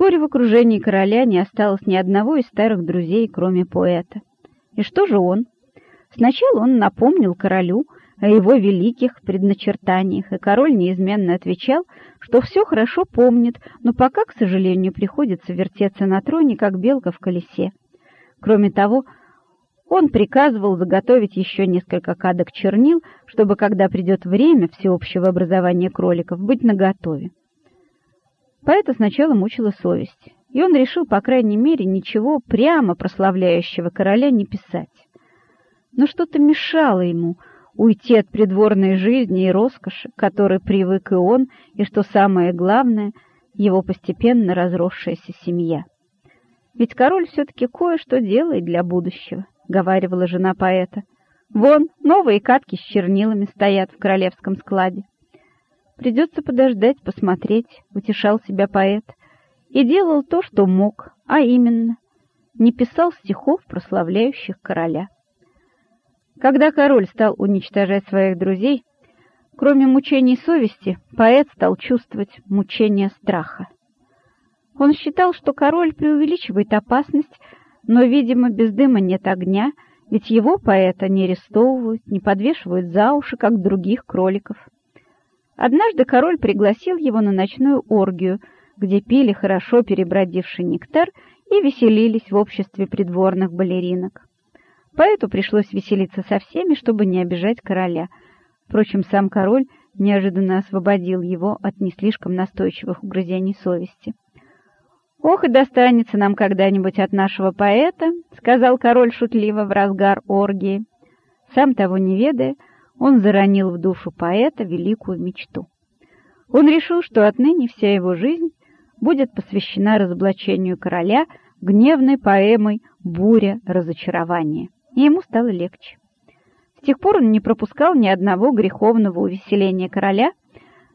Вскоре в окружении короля не осталось ни одного из старых друзей, кроме поэта. И что же он? Сначала он напомнил королю о его великих предначертаниях, и король неизменно отвечал, что все хорошо помнит, но пока, к сожалению, приходится вертеться на троне, как белка в колесе. Кроме того, он приказывал заготовить еще несколько кадок чернил, чтобы, когда придет время всеобщего образования кроликов, быть наготове. Поэта сначала мучила совесть, и он решил, по крайней мере, ничего прямо прославляющего короля не писать. Но что-то мешало ему уйти от придворной жизни и роскоши, к которой привык и он, и, что самое главное, его постепенно разросшаяся семья. Ведь король все-таки кое-что делает для будущего, — говаривала жена поэта. Вон, новые катки с чернилами стоят в королевском складе. Придется подождать, посмотреть, утешал себя поэт. И делал то, что мог, а именно, не писал стихов, прославляющих короля. Когда король стал уничтожать своих друзей, кроме мучений совести, поэт стал чувствовать мучения страха. Он считал, что король преувеличивает опасность, но, видимо, без дыма нет огня, ведь его поэта не арестовывают, не подвешивают за уши, как других кроликов. Однажды король пригласил его на ночную оргию, где пили хорошо перебродивший нектар и веселились в обществе придворных балеринок. Поэту пришлось веселиться со всеми, чтобы не обижать короля. Впрочем, сам король неожиданно освободил его от не слишком настойчивых угрызений совести. «Ох, и достанется нам когда-нибудь от нашего поэта», — сказал король шутливо в разгар оргии. Сам того не ведая, он заронил в душу поэта великую мечту. Он решил, что отныне вся его жизнь будет посвящена разоблачению короля гневной поэмой «Буря разочарования», и ему стало легче. С тех пор он не пропускал ни одного греховного увеселения короля,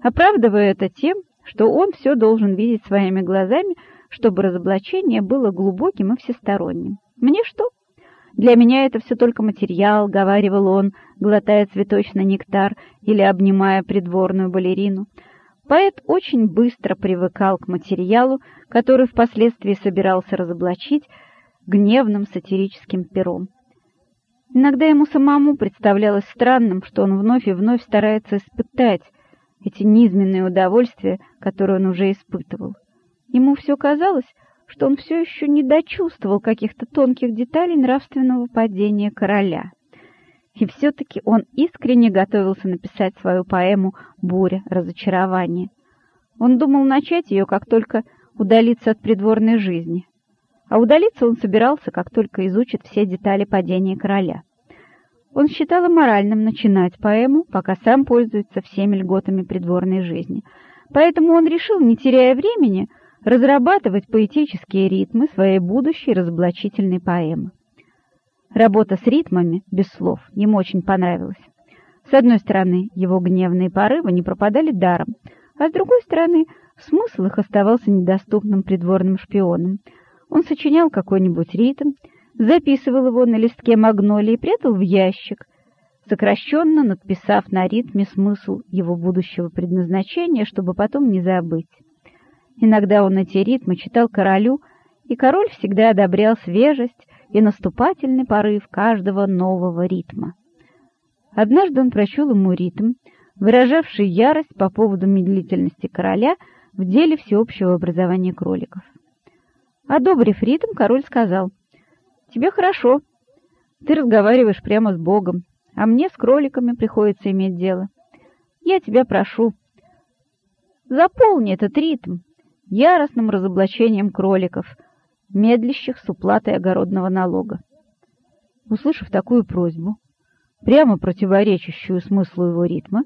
оправдывая это тем, что он все должен видеть своими глазами, чтобы разоблачение было глубоким и всесторонним. «Мне что?» Для меня это все только материал, — говаривал он, глотая цветочный нектар или обнимая придворную балерину. Поэт очень быстро привыкал к материалу, который впоследствии собирался разоблачить гневным сатирическим пером. Иногда ему самому представлялось странным, что он вновь и вновь старается испытать эти низменные удовольствия, которые он уже испытывал. Ему все казалось, что он все еще не дочувствовал каких-то тонких деталей нравственного падения короля. И все-таки он искренне готовился написать свою поэму «Буря разочарования». Он думал начать ее, как только удалиться от придворной жизни. А удалиться он собирался, как только изучит все детали падения короля. Он считал моральным начинать поэму, пока сам пользуется всеми льготами придворной жизни. Поэтому он решил, не теряя времени, разрабатывать поэтические ритмы своей будущей разоблачительной поэмы. Работа с ритмами, без слов, ему очень понравилась. С одной стороны, его гневные порывы не пропадали даром, а с другой стороны, смысл их оставался недоступным придворным шпионам. Он сочинял какой-нибудь ритм, записывал его на листке магнолии и прятал в ящик, сокращенно надписав на ритме смысл его будущего предназначения, чтобы потом не забыть. Иногда он эти ритмы читал королю, и король всегда одобрял свежесть и наступательный порыв каждого нового ритма. Однажды он прочел ему ритм, выражавший ярость по поводу медлительности короля в деле всеобщего образования кроликов. Одобрив ритм, король сказал, «Тебе хорошо, ты разговариваешь прямо с Богом, а мне с кроликами приходится иметь дело. Я тебя прошу, заполни этот ритм, яростным разоблачением кроликов, медлящих с уплатой огородного налога. Услышав такую просьбу, прямо противоречащую смыслу его ритма,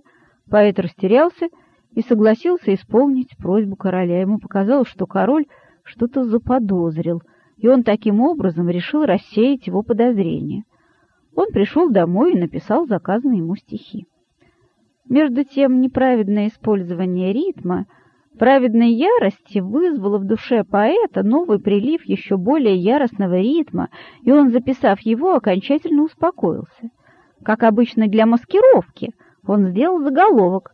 поэт растерялся и согласился исполнить просьбу короля. Ему показалось, что король что-то заподозрил, и он таким образом решил рассеять его подозрения. Он пришел домой и написал заказанные ему стихи. Между тем, неправедное использование ритма — праведной ярости вызвало в душе поэта новый прилив еще более яростного ритма, и он, записав его, окончательно успокоился. Как обычно для маскировки, он сделал заголовок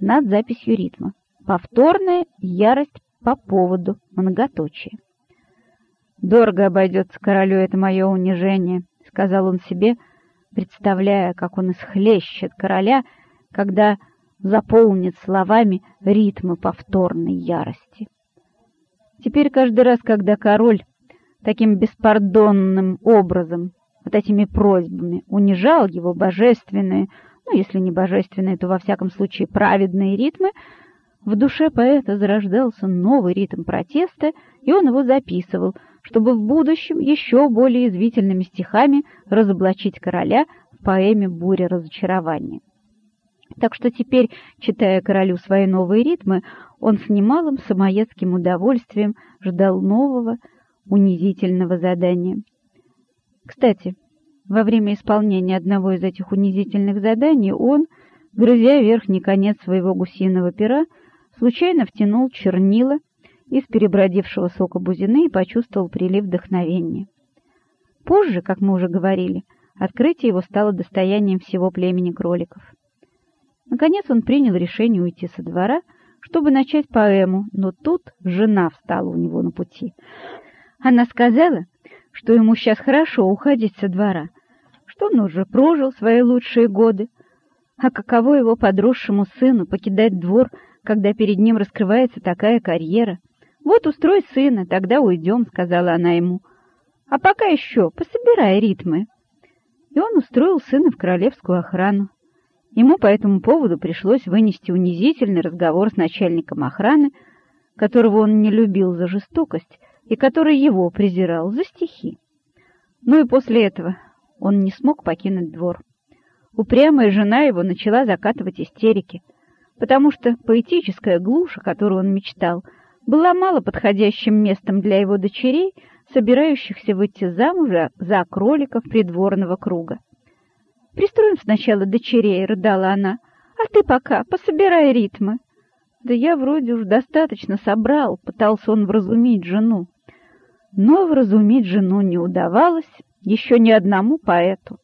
над записью ритма. Повторная ярость по поводу многоточия. «Дорого обойдется королю это мое унижение», — сказал он себе, представляя, как он исхлещет короля, когда заполнит словами ритмы повторной ярости. Теперь каждый раз, когда король таким беспардонным образом, вот этими просьбами, унижал его божественные, ну, если не божественные, то во всяком случае праведные ритмы, в душе поэта зарождался новый ритм протеста, и он его записывал, чтобы в будущем еще более извительными стихами разоблачить короля в поэме «Буря разочарования». Так что теперь, читая королю свои новые ритмы, он с немалым самоедским удовольствием ждал нового унизительного задания. Кстати, во время исполнения одного из этих унизительных заданий он, грызя верхний конец своего гусиного пера, случайно втянул чернила из перебродившего сока бузины и почувствовал прилив вдохновения. Позже, как мы уже говорили, открытие его стало достоянием всего племени кроликов. Наконец он принял решение уйти со двора, чтобы начать поэму, но тут жена встала у него на пути. Она сказала, что ему сейчас хорошо уходить со двора, что он уже прожил свои лучшие годы, а каково его подросшему сыну покидать двор, когда перед ним раскрывается такая карьера. «Вот устрой сына, тогда уйдем», — сказала она ему. «А пока еще пособирай ритмы». И он устроил сына в королевскую охрану. Ему по этому поводу пришлось вынести унизительный разговор с начальником охраны, которого он не любил за жестокость и который его презирал за стихи. Ну и после этого он не смог покинуть двор. Упрямая жена его начала закатывать истерики, потому что поэтическая глушь, о которой он мечтал, была мало подходящим местом для его дочерей, собирающихся выйти замуж за кроликов придворного круга. Пристроим сначала дочерей, — рыдала она, — а ты пока пособирай ритмы. Да я вроде уж достаточно собрал, — пытался он вразумить жену. Но вразумить жену не удавалось еще ни одному поэту.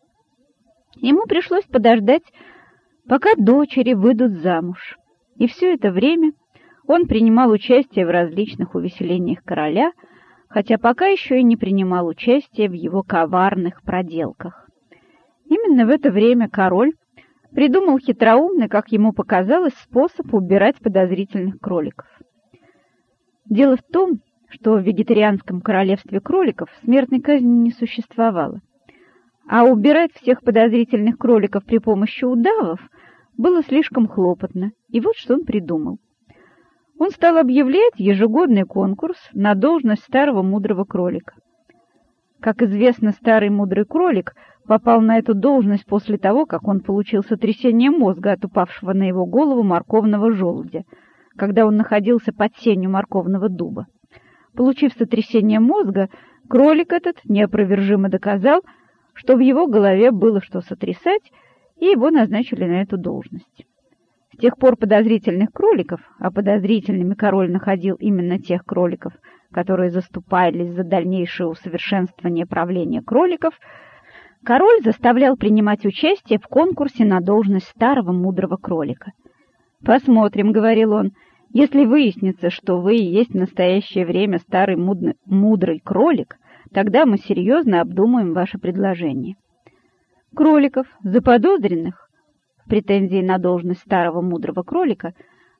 Ему пришлось подождать, пока дочери выйдут замуж. И все это время он принимал участие в различных увеселениях короля, хотя пока еще и не принимал участия в его коварных проделках. Именно в это время король придумал хитроумный, как ему показалось, способ убирать подозрительных кроликов. Дело в том, что в вегетарианском королевстве кроликов смертной казни не существовало. А убирать всех подозрительных кроликов при помощи удавов было слишком хлопотно, и вот что он придумал. Он стал объявлять ежегодный конкурс на должность старого мудрого кролика. Как известно, старый мудрый кролик попал на эту должность после того, как он получил сотрясение мозга от упавшего на его голову морковного желудя, когда он находился под сенью морковного дуба. Получив сотрясение мозга, кролик этот неопровержимо доказал, что в его голове было что сотрясать, и его назначили на эту должность. С тех пор подозрительных кроликов, а подозрительными король находил именно тех кроликов, которые заступались за дальнейшее усовершенствование правления кроликов, король заставлял принимать участие в конкурсе на должность старого мудрого кролика. «Посмотрим», — говорил он, — «если выяснится, что вы и есть в настоящее время старый мудрый, кролик, тогда мы серьезно обдумаем ваше предложение». Кроликов, заподозренных в претензии на должность старого мудрого кролика,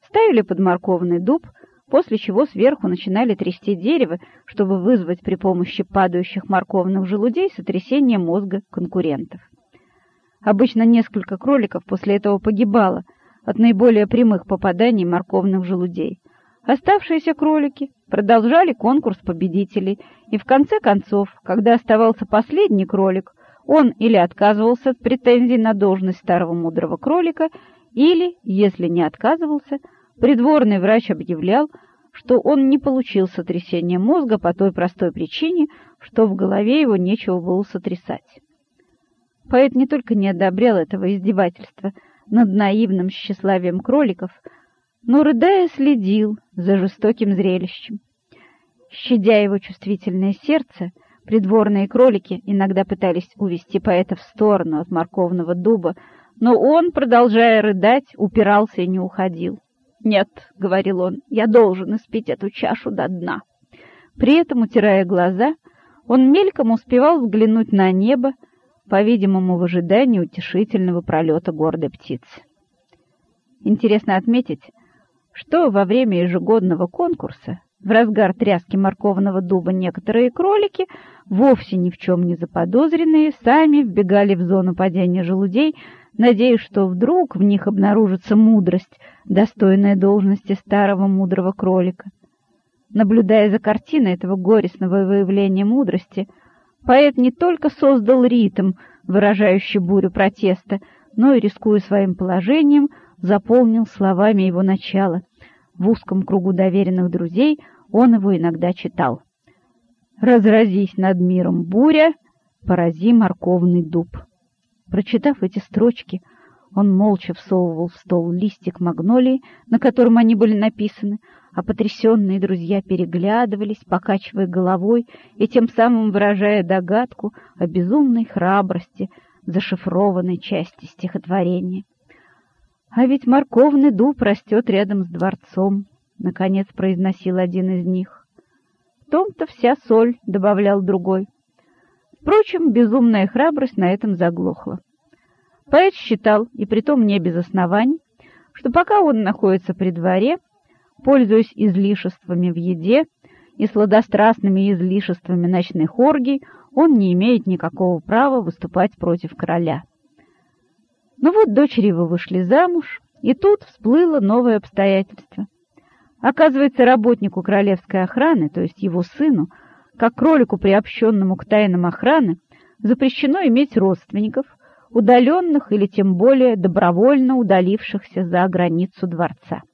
ставили под морковный дуб, после чего сверху начинали трясти дерево, чтобы вызвать при помощи падающих морковных желудей сотрясение мозга конкурентов. Обычно несколько кроликов после этого погибало от наиболее прямых попаданий морковных желудей. Оставшиеся кролики продолжали конкурс победителей, и в конце концов, когда оставался последний кролик, он или отказывался от претензий на должность старого мудрого кролика, или, если не отказывался, Придворный врач объявлял, что он не получил сотрясения мозга по той простой причине, что в голове его нечего было сотрясать. Поэт не только не одобрял этого издевательства над наивным тщеславием кроликов, но, рыдая, следил за жестоким зрелищем. Щадя его чувствительное сердце, придворные кролики иногда пытались увести поэта в сторону от морковного дуба, но он, продолжая рыдать, упирался и не уходил. «Нет», — говорил он, — «я должен испить эту чашу до дна». При этом, утирая глаза, он мельком успевал взглянуть на небо, по-видимому, в ожидании утешительного пролета гордой птицы. Интересно отметить, что во время ежегодного конкурса в разгар тряски морковного дуба некоторые кролики, вовсе ни в чем не заподозренные, сами вбегали в зону падения желудей, надеясь, что вдруг в них обнаружится мудрость, достойная должности старого мудрого кролика. Наблюдая за картиной этого горестного выявления мудрости, поэт не только создал ритм, выражающий бурю протеста, но и, рискуя своим положением, заполнил словами его начала. В узком кругу доверенных друзей он его иногда читал. «Разразись над миром буря, порази морковный дуб». Прочитав эти строчки, он молча всовывал в стол листик магнолии, на котором они были написаны, а потрясенные друзья переглядывались, покачивая головой и тем самым выражая догадку о безумной храбрости зашифрованной части стихотворения. «А ведь морковный дуб растет рядом с дворцом», — наконец произносил один из них. «В том-то вся соль», — добавлял другой. Впрочем, безумная храбрость на этом заглохла. Поэт считал, и притом не без оснований, что пока он находится при дворе, пользуясь излишествами в еде и сладострастными излишествами ночных оргий, он не имеет никакого права выступать против короля. Но вот дочери его вышли замуж, и тут всплыло новое обстоятельство. Оказывается, работнику королевской охраны, то есть его сыну, как кролику, приобщенному к тайнам охраны, запрещено иметь родственников, удаленных или тем более добровольно удалившихся за границу дворца.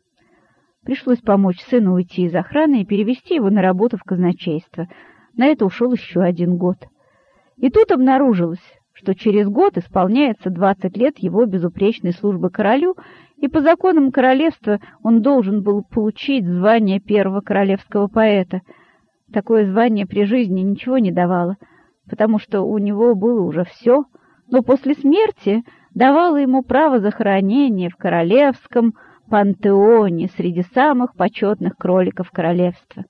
Пришлось помочь сыну уйти из охраны и перевести его на работу в казначейство. На это ушел еще один год. И тут обнаружилось, что через год исполняется 20 лет его безупречной службы королю, и по законам королевства он должен был получить звание первого королевского поэта. Такое звание при жизни ничего не давало, потому что у него было уже все, но после смерти давало ему право захоронения в королевском пантеоне среди самых почетных кроликов королевства.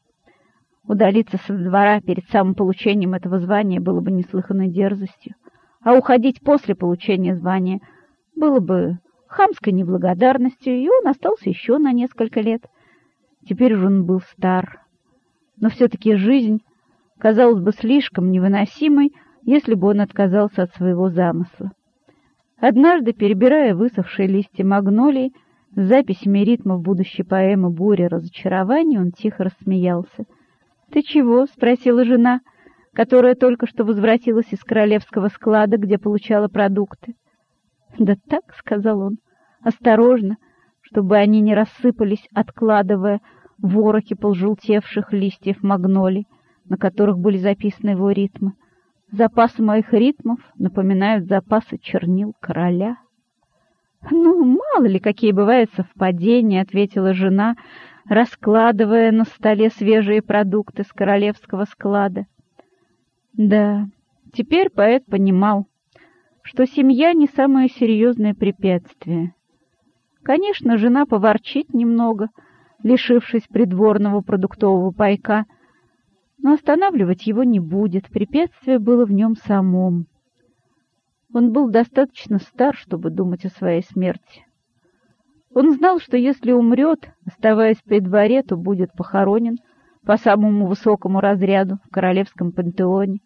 Удалиться со двора перед самым получением этого звания было бы неслыханной дерзостью, а уходить после получения звания было бы хамской неблагодарностью, и он остался еще на несколько лет. Теперь же он был стар. Но все-таки жизнь казалась бы слишком невыносимой, если бы он отказался от своего замысла. Однажды, перебирая высохшие листья магнолии, с записями ритмов будущей поэмы «Буря разочарований» он тихо рассмеялся. «Ты чего?» — спросила жена, которая только что возвратилась из королевского склада, где получала продукты. «Да так», — сказал он, — «осторожно, чтобы они не рассыпались, откладывая ворохи полжелтевших листьев магнолий, на которых были записаны его ритмы. Запасы моих ритмов напоминают запасы чернил короля». «Ну, мало ли, какие бывают совпадения», — ответила жена, раскладывая на столе свежие продукты с королевского склада. Да, теперь поэт понимал, что семья не самое серьезное препятствие. Конечно, жена поворчит немного, лишившись придворного продуктового пайка, но останавливать его не будет, препятствие было в нем самом. Он был достаточно стар, чтобы думать о своей смерти. Он знал, что если умрет, оставаясь при дворе, то будет похоронен по самому высокому разряду в королевском пантеоне.